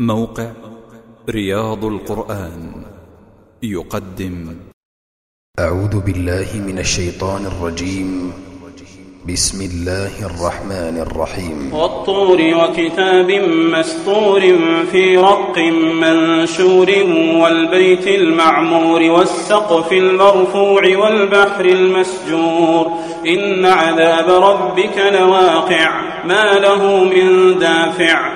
موقع رياض القرآن يقدم. أعوذ بالله من الشيطان الرجيم. بسم الله الرحمن الرحيم. والطور وكتاب مسطور في رق منشور والبيت المعمور والسقف المرفوع والبحر المسجور. إن عذاب ربك لواقع. ما له من دافع.